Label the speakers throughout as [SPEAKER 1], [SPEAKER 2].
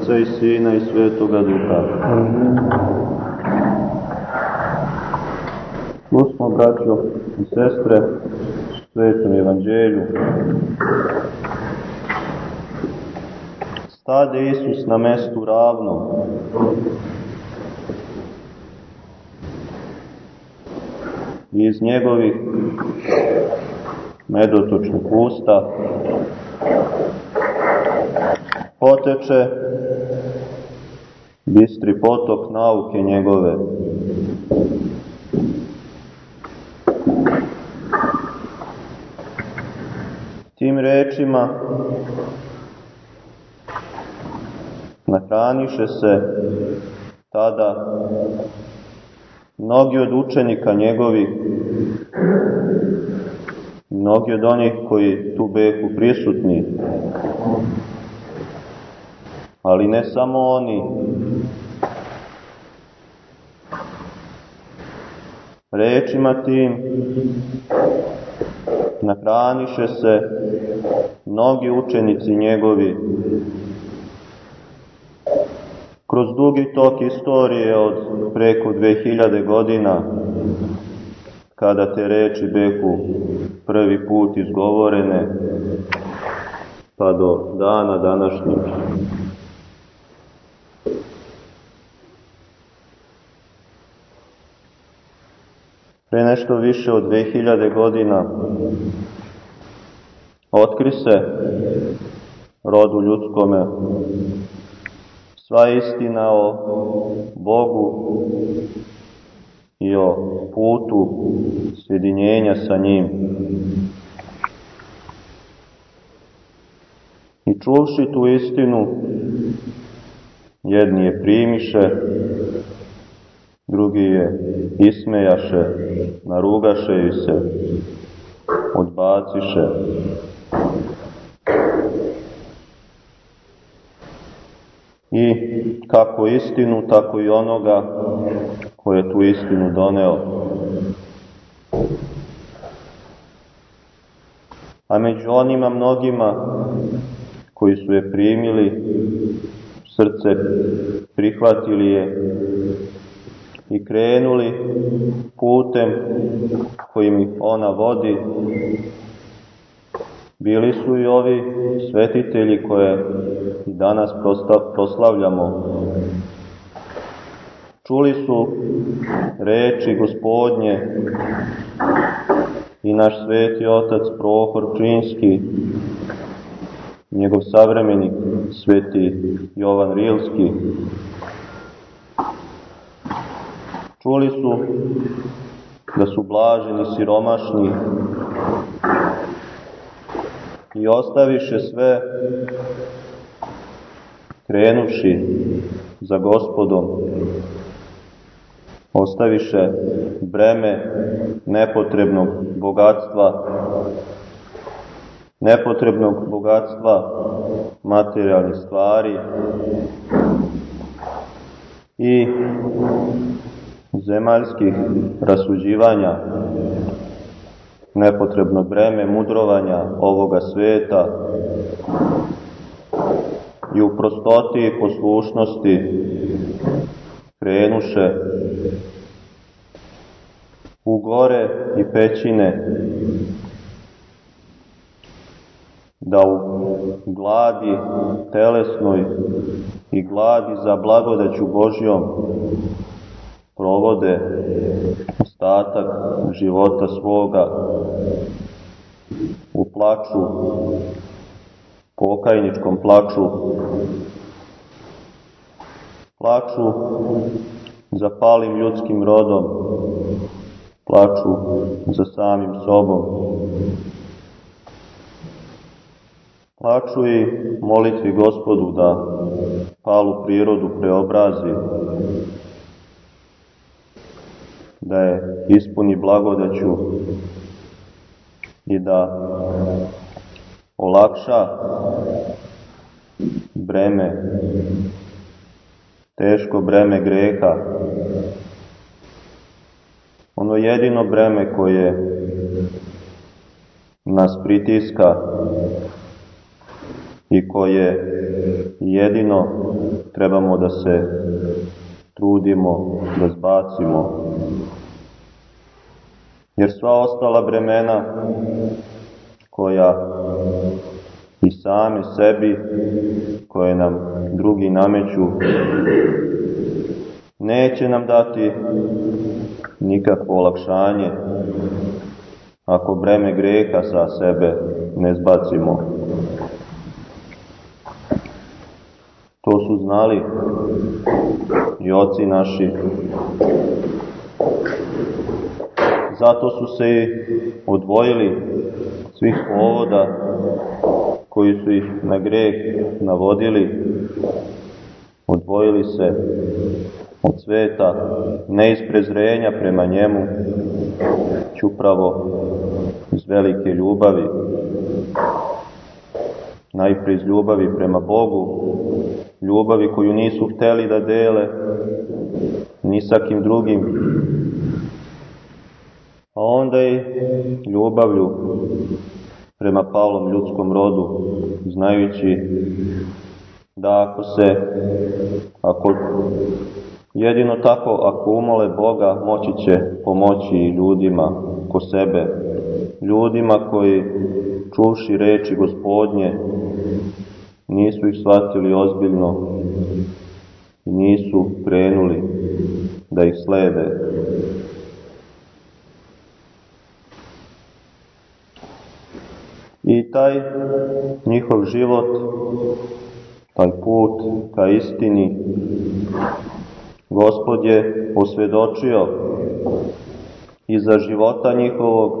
[SPEAKER 1] Oca i Sina i Svetoga Duha. Tu smo, braćo i sestre, Svetom Evanđelju. Stade Isus na mestu ravno. I iz njegovih medotočnih usta poteče bistri potok nauke njegove. Tim rečima nahraniše se tada mnogi od učenika njegovih, mnogi od onih koji tu beku prisutni, ali ne samo oni. Rečima tim nahraniše se mnogi učenici njegovi. Kroz dugi tok istorije od preko 2000 godina, kada te reči beku prvi put izgovorene, pa do dana današnjeg. Pre nešto više od 2000 godina otkri se rodu ljudskome sva istina o Bogu i o putu sjedinjenja sa njim. I čuvši tu istinu, jedni je primiše, drugi je ismejaše, narugaše i se, odbaciše. I kako istinu, tako i onoga ko je tu istinu doneo. A među onima mnogima koji su je primili, srce prihvatili je i krenuli putem kojim ih ona vodi. Bili su i ovi svetitelji koje i danas proslavljamo. Čuli su reči gospodnje i naš sveti otac Prohor Činski, njegov savremenik sveti Jovan Rilski, Čuli su da su blaženi siromašni i ostaviše sve krenuši za gospodom, ostaviše breme nepotrebnog bogatstva, nepotrebnog bogatstva materijalnih stvari i zemaljskih rasuđivanja, nepotrebno breme mudrovanja ovoga sveta i u prostoti poslušnosti krenuše u gore i pećine da u gladi telesnoj i gladi za blagodaću Božjom provode ostatak života svoga u plaču, pokajničkom plaču, plaču za palim ljudskim rodom, plaču za samim sobom. Plaču i molitvi gospodu da palu prirodu preobrazi, da je ispuni blagodaću i da olakša breme, teško breme greha, ono jedino breme koje nas pritiska i koje jedino trebamo da se trudimo, da zbacimo. Jer sva ostala bremena koja i sami sebi, koje nam drugi nameću, neće nam dati nikakvo olakšanje ako breme greha sa sebe ne zbacimo. To su znali i oci naši. Zato su se odvojili svih povoda koji su ih na greh navodili, odvojili se od sveta, ne prema njemu, upravo iz velike ljubavi, najpre iz ljubavi prema Bogu, ljubavi koju nisu hteli da dele ni sa kim drugim, a onda i ljubavlju prema palom ljudskom rodu, znajući da ako se, ako jedino tako, ako umole Boga, moći će pomoći ljudima ko sebe, ljudima koji čuši reči gospodnje, nisu ih shvatili ozbiljno nisu krenuli da ih slede. I taj njihov život, taj put ka istini, Gospod je posvjedočio i za života njihovog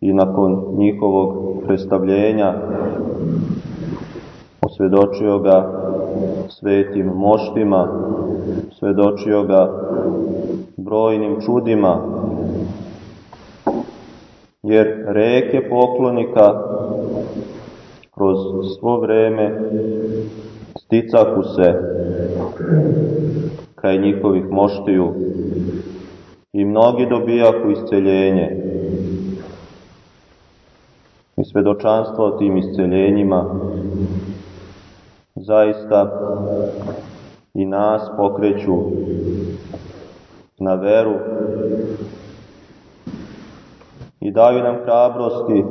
[SPEAKER 1] i nakon njihovog predstavljenja. Osvjedočio ga svetim moštima, svedočio ga brojnim čudima, jer reke poklonika kroz svo vreme sticaku se kraj njihovih moštiju i mnogi dobijaku isceljenje. I svedočanstvo o tim isceljenjima zaista i nas pokreću na veru i daju nam hrabrosti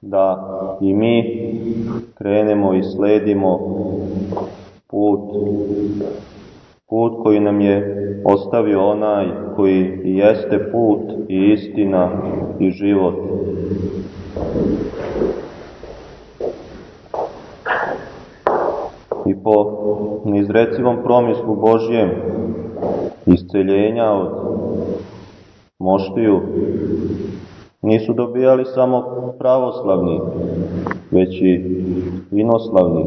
[SPEAKER 1] da i mi krenemo i sledimo put, put koji nam je ostavio onaj koji jeste put i istina i život. I po neizrecivom promislu Božjem isceljenja od moštiju nisu dobijali samo pravoslavni, već i inoslavni.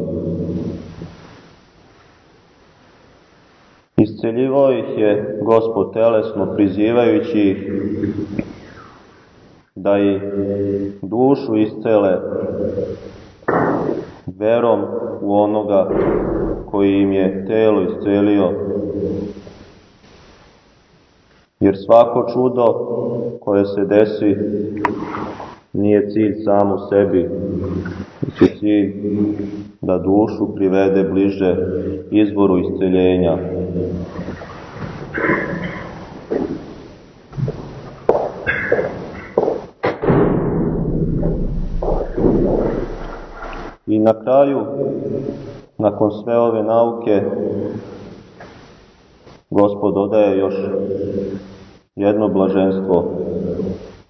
[SPEAKER 1] Isceljivao ih je Gospod telesno prizivajući ih da i dušu iscele verom u onoga koji im je telo iscelio Jer svako čudo koje se desi nije cilj sam u sebi, već cilj da dušu privede bliže izvoru isceljenja. I na kraju, nakon sve ove nauke, Gospod dodaje još jedno blaženstvo.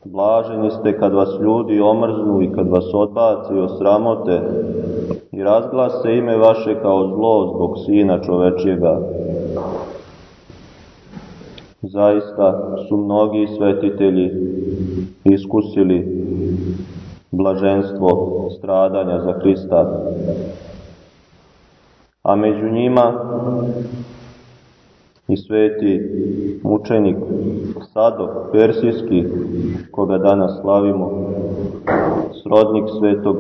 [SPEAKER 1] Blaženi ste kad vas ljudi omrznu i kad vas odbaci i osramote i razglase ime vaše kao zlo zbog sina čovečijega. Zaista su mnogi svetitelji iskusili blaženstvo stradanja za Hrista. A među njima i sveti mučenik Sadok Persijski, koga danas slavimo, srodnik svetog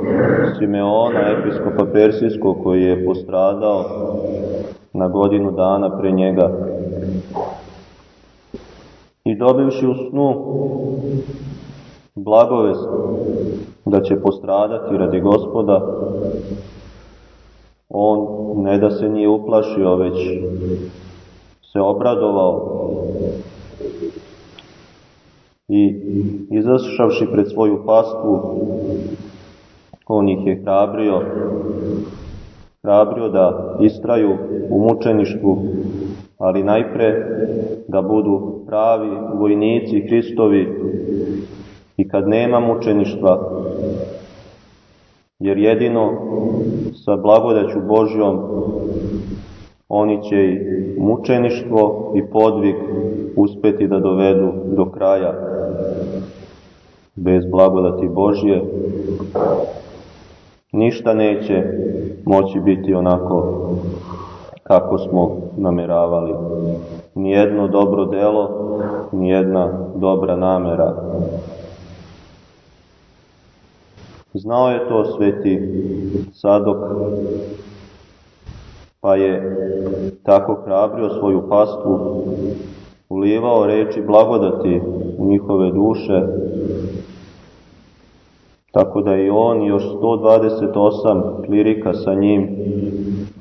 [SPEAKER 1] Simeona, episkopa Persijskog, koji je postradao na godinu dana pre njega. I dobivši u snu blagovest da će postradati radi gospoda, on ne da se nije uplašio, već se obradovao. I izašavši pred svoju pastvu, on ih je hrabrio, hrabrio da istraju u mučeništvu, ali najpre da budu pravi vojnici Hristovi i kad nema mučeništva, jer jedino sa blagodaću Božjom oni će i mučeništvo i podvig uspeti da dovedu do kraja. Bez blagodati Božje ništa neće moći biti onako kako smo nameravali. Nijedno dobro delo, nijedna dobra namera. Znao je to sveti Sadok, pa je tako hrabrio svoju pastvu, ulivao reči blagodati u njihove duše, tako da i on još 128 klirika sa njim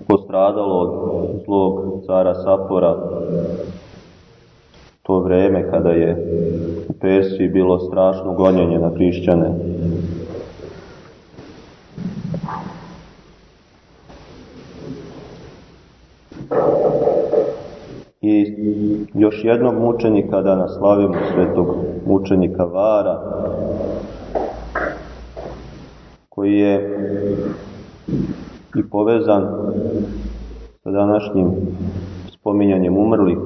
[SPEAKER 1] postradalo od zlog cara Sapora, to vreme kada je u Persiji bilo strašno gonjenje na hrišćane. I još jednog mučenika da naslavimo svetog mučenika Vara, koji je i povezan sa današnjim spominjanjem umrlih,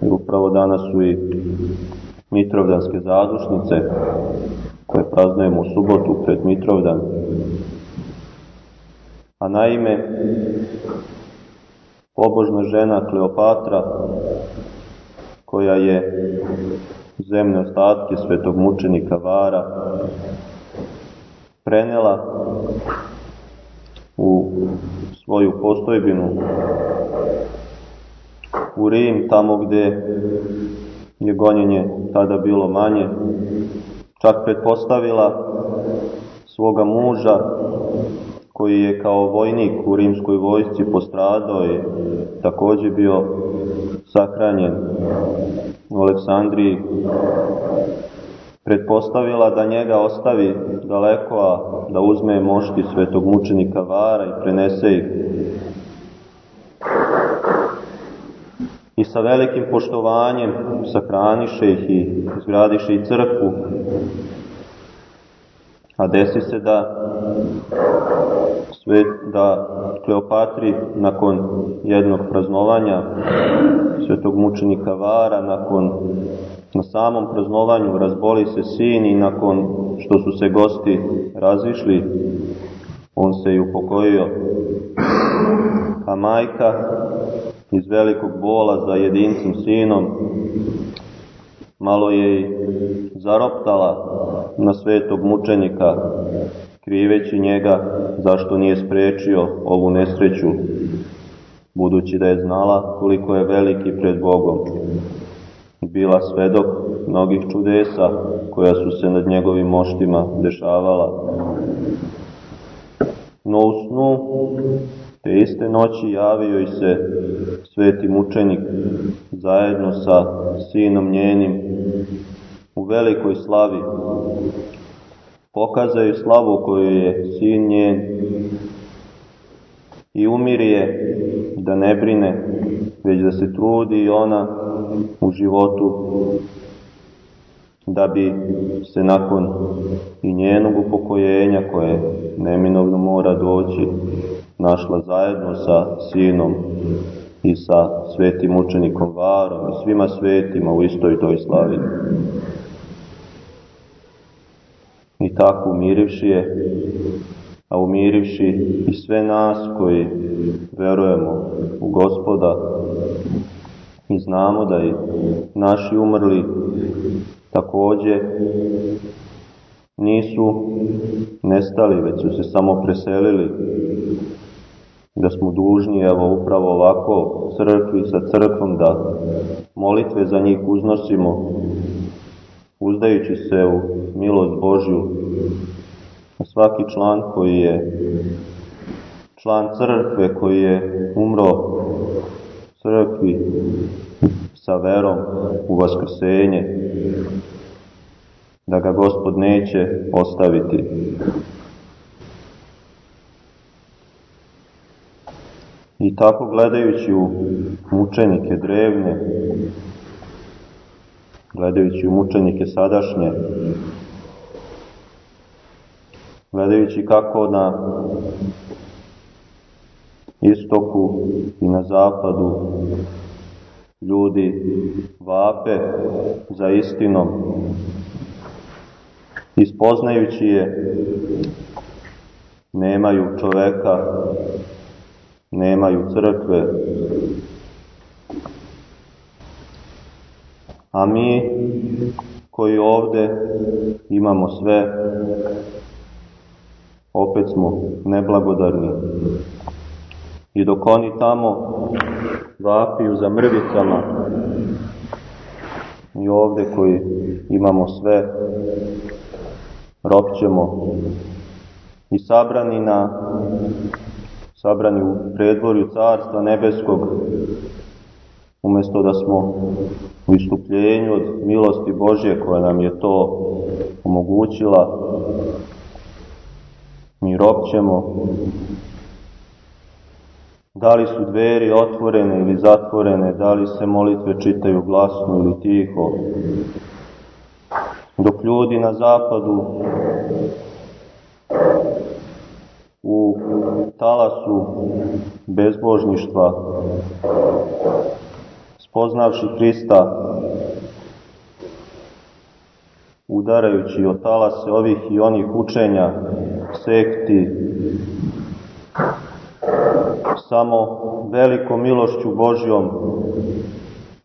[SPEAKER 1] jer upravo danas su i Mitrovdanske zadušnice, koje praznujemo u subotu pred Mitrovdan. A naime, pobožna žena Kleopatra, koja je zemne ostatke svetog mučenika Vara prenela u svoju postojbinu u Rim, tamo gde je gonjenje tada bilo manje, čak pretpostavila svoga muža koji je kao vojnik u rimskoj vojsci postradao i takođe bio sakranjen u Aleksandriji, pretpostavila da njega ostavi daleko, a da uzme mošti svetog mučenika Vara i prenese ih. I sa velikim poštovanjem sahraniše ih i izgradiše i crkvu A desi se da da Kleopatri nakon jednog praznovanja svetog mučenika Vara, nakon na samom praznovanju razboli se sin i nakon što su se gosti razišli, on se i upokojio. A majka iz velikog bola za jedincim sinom malo je zaroptala na svetog mučenika, kriveći njega zašto nije sprečio ovu nesreću, budući da je znala koliko je veliki pred Bogom. Bila svedok mnogih čudesa koja su se nad njegovim moštima dešavala. No u snu te iste noći javio i se sveti mučenik zajedno sa sinom njenim u velikoj slavi. Pokazaju slavu koju je sin njen i umiri je da ne brine, već da se trudi ona u životu da bi se nakon i njenog upokojenja koje neminovno mora doći našla zajedno sa sinom i sa svetim učenikom Varom i svima svetima u istoj toj slavi. I tako umirivši je, a umirivši i sve nas koji verujemo u gospoda i znamo da i naši umrli takođe nisu nestali, već su se samo preselili da smo dužni, evo upravo ovako, crkvi sa crkvom, da molitve za njih uznosimo, uzdajući se u milost Božju, na svaki član koji je član crkve koji je umro crkvi sa verom u vaskrsenje, da ga gospod neće ostaviti. I tako gledajući u mučenike drevne, gledajući u mučenike sadašnje, gledajući kako na istoku i na zapadu ljudi vape za istinom, ispoznajući je, nemaju čoveka, nemaju crkve, a mi koji ovde imamo sve, opet smo neblagodarni. I dok oni tamo vapiju za mrvicama, i ovde koji imamo sve, ropćemo i sabrani na sabrani u predvorju Carstva Nebeskog, umesto da smo u istupljenju od milosti Božje koja nam je to omogućila, mi ropćemo, da li su dveri otvorene ili zatvorene, da li se molitve čitaju glasno ili tiho, dok ljudi na zapadu u talasu bezbožništva, spoznavši Hrista, udarajući o talase ovih i onih učenja, sekti, samo velikom milošću Božjom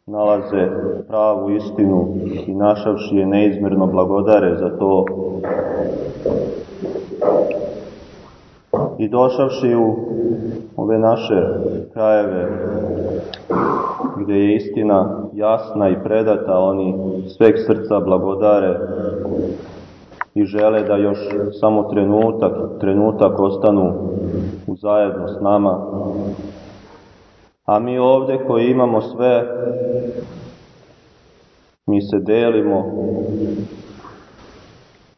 [SPEAKER 1] nalaze pravu istinu i našavši je neizmerno blagodare za to. I došavši u ove naše krajeve gde je istina jasna i predata, oni sveg srca blagodare i žele da još samo trenutak, trenutak ostanu zajedno s nama. A mi ovde koji imamo sve, mi se delimo,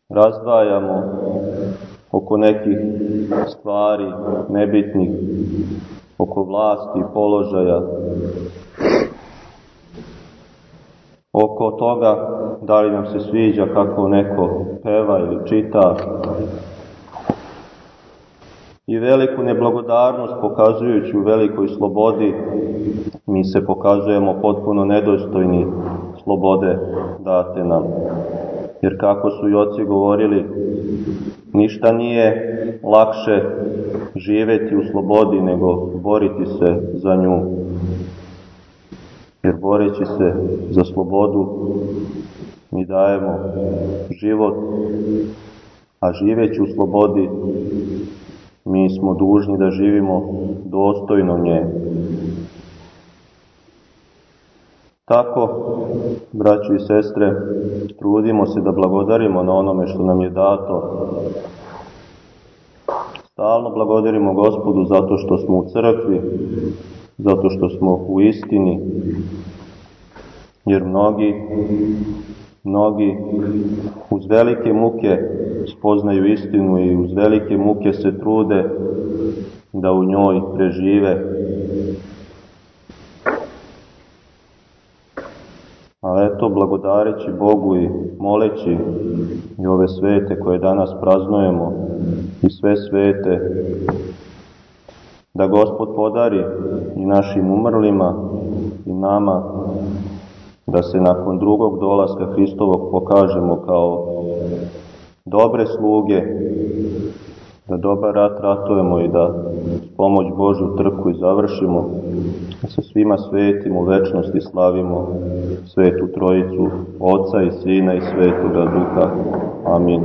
[SPEAKER 1] razdvajamo oko nekih stvari nebitnih, oko vlasti položaja, oko toga da li nam se sviđa kako neko peva ili čita i veliku neblagodarnost pokazujući u velikoj slobodi mi se pokazujemo potpuno nedostojni slobode date nam. Jer kako su i oci govorili, ništa nije lakše živeti u slobodi nego boriti se za nju jer boreći se za slobodu mi dajemo život, a živeći u slobodi mi smo dužni da živimo dostojno nje. Tako, braći i sestre, trudimo se da blagodarimo na onome što nam je dato. Stalno blagodarimo Gospodu zato što smo u crkvi, zato što smo u istini, jer mnogi, mnogi uz velike muke spoznaju istinu i uz velike muke se trude da u njoj prežive. A eto, blagodareći Bogu i moleći i ove svete koje danas praznujemo i sve svete, da Gospod podari i našim umrlima i nama da se nakon drugog dolaska Hristovog pokažemo kao dobre sluge, da dobar rat ratujemo i da pomoć Božu trku i završimo, da se svima svetim u večnosti slavimo svetu trojicu, Oca i Sina i Svetoga Duha. Amin.